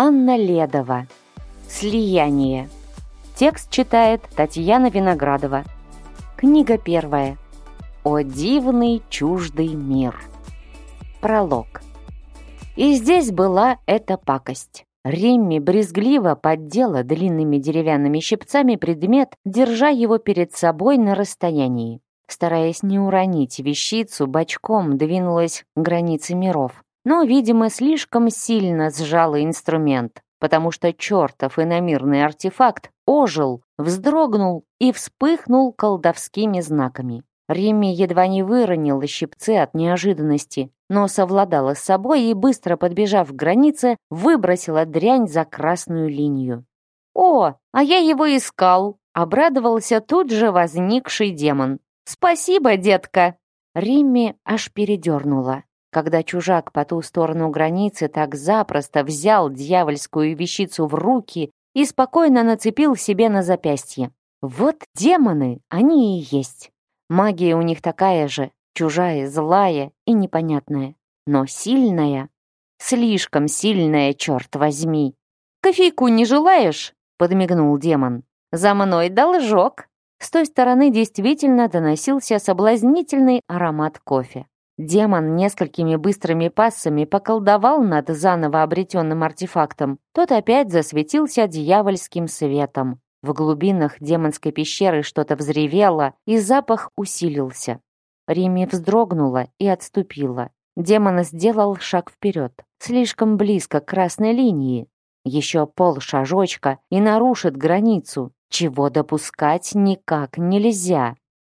Анна Ледова. Слияние. Текст читает Татьяна Виноградова. Книга первая. О дивный чуждый мир. Пролог. И здесь была эта пакость. Римми брезгливо поддела длинными деревянными щипцами предмет, держа его перед собой на расстоянии. Стараясь не уронить вещицу, бочком двинулась к границе миров. Но, видимо, слишком сильно сжала инструмент, потому что чертов иномирный артефакт ожил, вздрогнул и вспыхнул колдовскими знаками. Римми едва не выронила щипцы от неожиданности, но совладала с собой и, быстро подбежав к границе, выбросила дрянь за красную линию. «О, а я его искал!» — обрадовался тут же возникший демон. «Спасибо, детка!» Римми аж передернула, когда чужак по ту сторону границы так запросто взял дьявольскую вещицу в руки и спокойно нацепил себе на запястье. Вот демоны, они и есть. Магия у них такая же, чужая, злая и непонятная, но сильная. Слишком сильная, черт возьми. «Кофейку не желаешь?» — подмигнул демон. «За мной должок». С той стороны действительно доносился соблазнительный аромат кофе. Демон несколькими быстрыми пассами поколдовал над заново обретенным артефактом. Тот опять засветился дьявольским светом. В глубинах демонской пещеры что-то взревело, и запах усилился. Рими вздрогнула и отступила. Демон сделал шаг вперед, слишком близко к красной линии. Еще полшажочка и нарушит границу, чего допускать никак нельзя.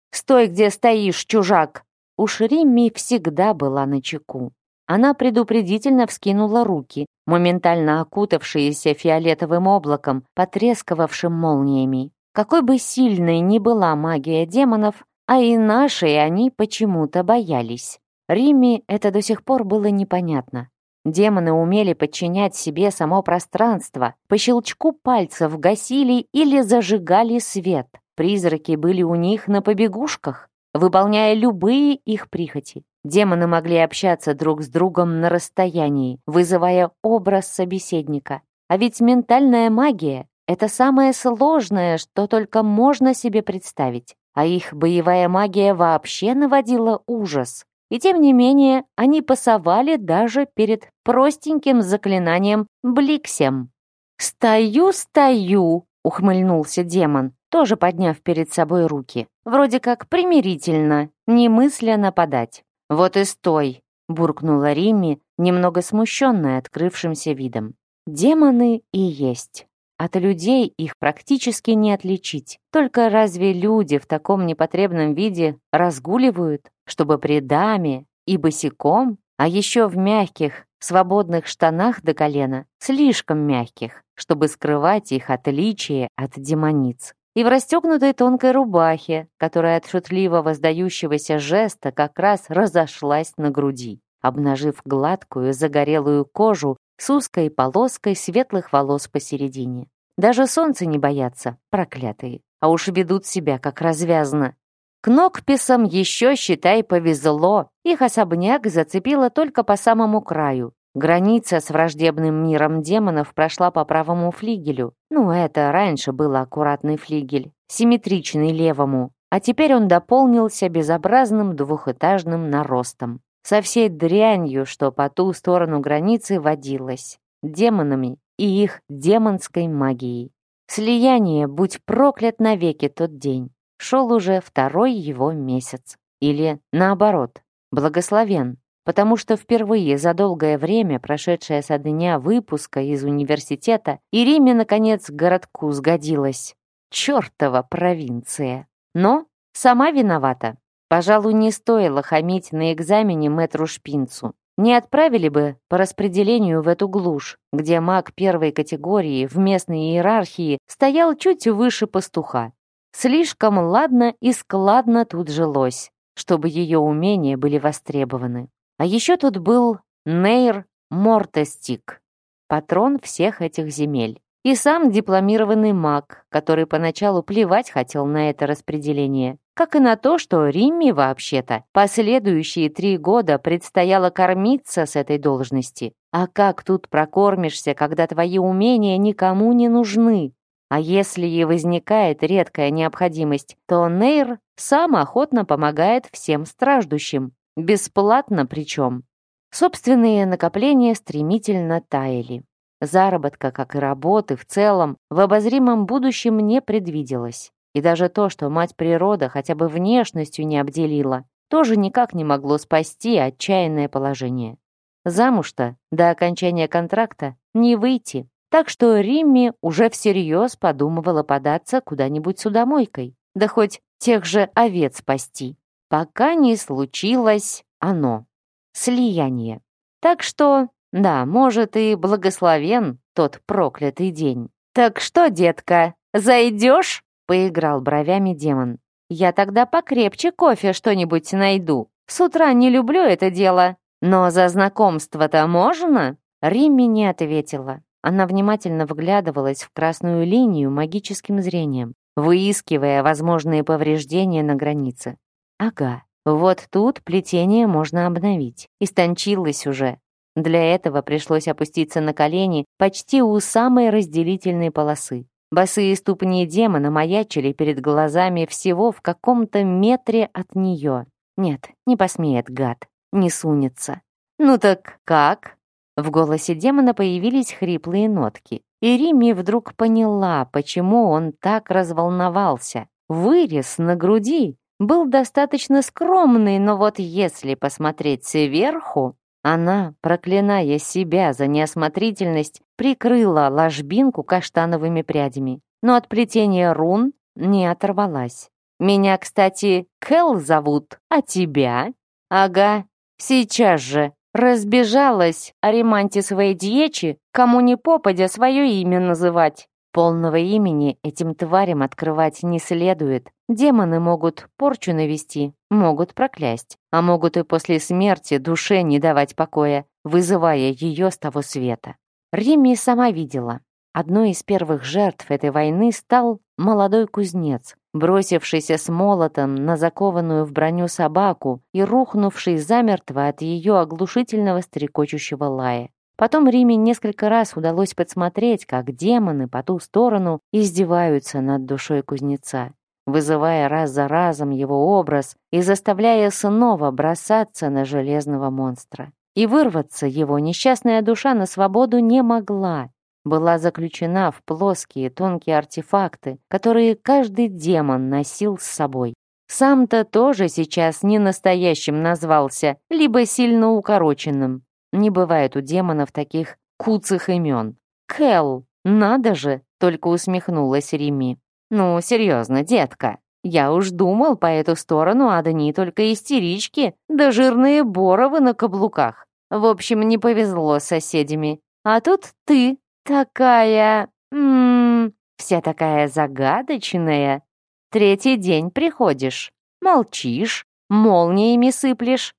«Стой, где стоишь, чужак!» Уж Римми всегда была на чеку. Она предупредительно вскинула руки, моментально окутавшиеся фиолетовым облаком, потрескавшим молниями. Какой бы сильной ни была магия демонов, а и нашей они почему-то боялись. Римме это до сих пор было непонятно. Демоны умели подчинять себе само пространство, по щелчку пальцев гасили или зажигали свет. Призраки были у них на побегушках, выполняя любые их прихоти. Демоны могли общаться друг с другом на расстоянии, вызывая образ собеседника. А ведь ментальная магия — это самое сложное, что только можно себе представить. А их боевая магия вообще наводила ужас. И тем не менее, они пасовали даже перед простеньким заклинанием «Бликсем». «Стою, стою!» — ухмыльнулся демон, тоже подняв перед собой руки. Вроде как примирительно, не мысля нападать. «Вот и стой!» — буркнула Римми, немного смущенная открывшимся видом. «Демоны и есть. От людей их практически не отличить. Только разве люди в таком непотребном виде разгуливают, чтобы при даме и босиком, а еще в мягких, свободных штанах до колена, слишком мягких, чтобы скрывать их отличие от демониц и в расстегнутой тонкой рубахе, которая от шутливо воздающегося жеста как раз разошлась на груди, обнажив гладкую загорелую кожу с узкой полоской светлых волос посередине. Даже солнце не боятся, проклятые, а уж ведут себя как развязно. К Нокписам еще, считай, повезло. Их особняк зацепило только по самому краю, Граница с враждебным миром демонов прошла по правому флигелю. Ну, это раньше был аккуратный флигель, симметричный левому, а теперь он дополнился безобразным двухэтажным наростом. Со всей дрянью, что по ту сторону границы водилось. Демонами и их демонской магией. Слияние, будь проклят навеки тот день, шел уже второй его месяц. Или наоборот, благословен, потому что впервые за долгое время, прошедшее со дня выпуска из университета, Ириме, наконец, к городку сгодилась. Чёртова провинция. Но сама виновата. Пожалуй, не стоило хамить на экзамене мэтру Шпинцу. Не отправили бы по распределению в эту глушь, где маг первой категории в местной иерархии стоял чуть выше пастуха. Слишком ладно и складно тут жилось, чтобы ее умения были востребованы. А еще тут был Нейр Мортестик, патрон всех этих земель. И сам дипломированный маг, который поначалу плевать хотел на это распределение, как и на то, что Римме вообще-то последующие три года предстояло кормиться с этой должности. А как тут прокормишься, когда твои умения никому не нужны? А если и возникает редкая необходимость, то Нейр сам охотно помогает всем страждущим. Бесплатно причем. Собственные накопления стремительно таяли. Заработка, как и работы в целом, в обозримом будущем не предвиделось. И даже то, что мать природа хотя бы внешностью не обделила, тоже никак не могло спасти отчаянное положение. Замуж-то до окончания контракта не выйти. Так что Римми уже всерьез подумывала податься куда-нибудь судомойкой, да хоть тех же овец спасти, пока не случилось оно — слияние. Так что, да, может и благословен тот проклятый день. «Так что, детка, зайдешь?» — поиграл бровями демон. «Я тогда покрепче кофе что-нибудь найду. С утра не люблю это дело, но за знакомство-то можно?» Римми не ответила. Она внимательно вглядывалась в красную линию магическим зрением, выискивая возможные повреждения на границе. Ага, вот тут плетение можно обновить. Истончилось уже. Для этого пришлось опуститься на колени почти у самой разделительной полосы. Босые ступни демона маячили перед глазами всего в каком-то метре от нее. Нет, не посмеет, гад, не сунется. «Ну так как?» В голосе демона появились хриплые нотки. И Римми вдруг поняла, почему он так разволновался. Вырез на груди был достаточно скромный, но вот если посмотреть сверху, она, проклиная себя за неосмотрительность, прикрыла ложбинку каштановыми прядями, но от плетения рун не оторвалась. «Меня, кстати, Кэл зовут, а тебя?» «Ага, сейчас же», Разбежалась о ремонте своей дьечи, кому не попадя свое имя называть. Полного имени этим тварям открывать не следует. Демоны могут порчу навести, могут проклясть, а могут и после смерти душе не давать покоя, вызывая ее с того света. Римми сама видела. Одной из первых жертв этой войны стал молодой кузнец, бросившийся с молотом на закованную в броню собаку и рухнувший замертво от ее оглушительного стрекочущего лая. Потом Риме несколько раз удалось подсмотреть, как демоны по ту сторону издеваются над душой кузнеца, вызывая раз за разом его образ и заставляя снова бросаться на железного монстра. И вырваться его несчастная душа на свободу не могла, была заключена в плоские тонкие артефакты, которые каждый демон носил с собой. Сам-то тоже сейчас не настоящим назвался, либо сильно укороченным. Не бывает у демонов таких куцых имен. Кэл, надо же, только усмехнулась Рими. Ну, серьезно, детка, я уж думал по эту сторону одни только истерички, да жирные боровы на каблуках. В общем, не повезло с соседями. А тут ты, Такая... Ммм... Вся такая загадочная. Третий день приходишь. Молчишь, молниями сыплешь.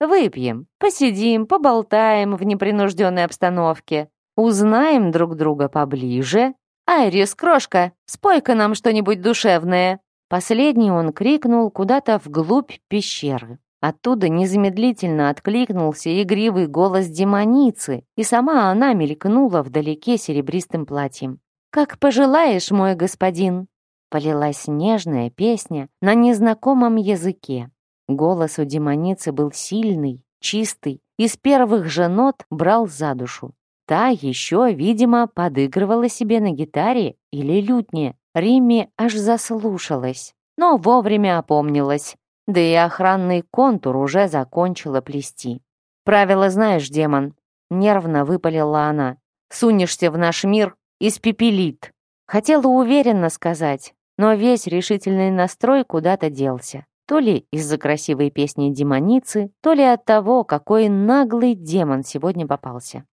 Выпьем, посидим, поболтаем в непринужденной обстановке. Узнаем друг друга поближе. «Айрис, крошка, спой-ка нам что-нибудь душевное!» Последний он крикнул куда-то вглубь пещеры. Оттуда незамедлительно откликнулся игривый голос демоницы, и сама она мелькнула вдалеке серебристым платьем. «Как пожелаешь, мой господин!» Полилась нежная песня на незнакомом языке. Голос у демоницы был сильный, чистый, и с первых же нот брал за душу. Та еще, видимо, подыгрывала себе на гитаре или лютне. Римми аж заслушалась, но вовремя опомнилась да и охранный контур уже закончила плести. «Правила знаешь, демон», — нервно выпалила она. «Сунешься в наш мир — испепелит». Хотела уверенно сказать, но весь решительный настрой куда-то делся. То ли из-за красивой песни демоницы, то ли от того, какой наглый демон сегодня попался.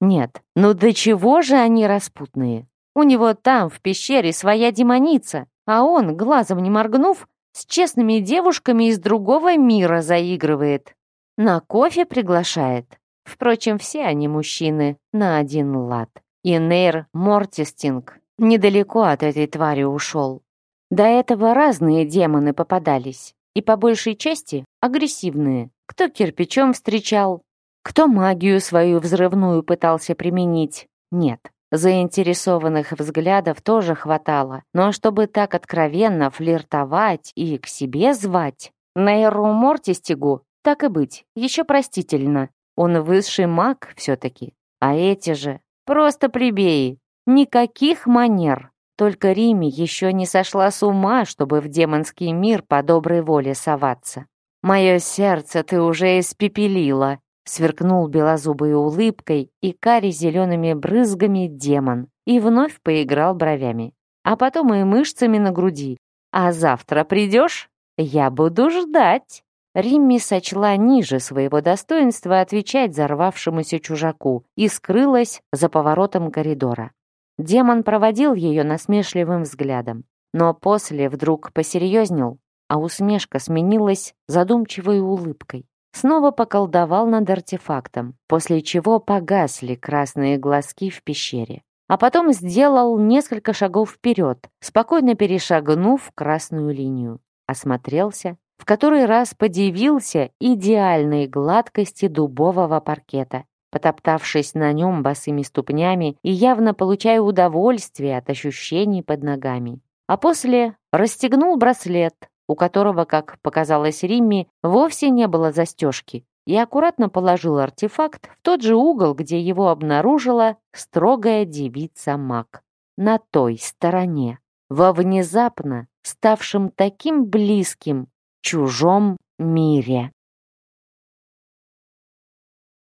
Нет, ну до чего же они распутные? У него там, в пещере, своя демоница, а он, глазом не моргнув, с честными девушками из другого мира заигрывает. На кофе приглашает. Впрочем, все они мужчины на один лад. И Нейр Мортистинг недалеко от этой твари ушел. До этого разные демоны попадались, и по большей части агрессивные. Кто кирпичом встречал, Кто магию свою взрывную пытался применить? Нет. Заинтересованных взглядов тоже хватало, но чтобы так откровенно флиртовать и к себе звать, Нейру Мортистигу, так и быть, еще простительно. Он высший маг все-таки. А эти же просто плебеи. Никаких манер. Только Риме еще не сошла с ума, чтобы в демонский мир по доброй воле соваться. «Мое сердце ты уже испепелила», — сверкнул белозубой улыбкой и кари зелеными брызгами демон и вновь поиграл бровями. А потом и мышцами на груди. «А завтра придешь? Я буду ждать». Римми сочла ниже своего достоинства отвечать взорвавшемуся чужаку и скрылась за поворотом коридора. Демон проводил ее насмешливым взглядом, но после вдруг посерьезнел, а усмешка сменилась задумчивой улыбкой. Снова поколдовал над артефактом, после чего погасли красные глазки в пещере. А потом сделал несколько шагов вперед, спокойно перешагнув красную линию. Осмотрелся, в который раз подивился идеальной гладкости дубового паркета потоптавшись на нем босыми ступнями и явно получая удовольствие от ощущений под ногами. А после расстегнул браслет, у которого, как показалось Римме, вовсе не было застежки, и аккуратно положил артефакт в тот же угол, где его обнаружила строгая девица-маг. На той стороне, во внезапно ставшем таким близким чужом мире.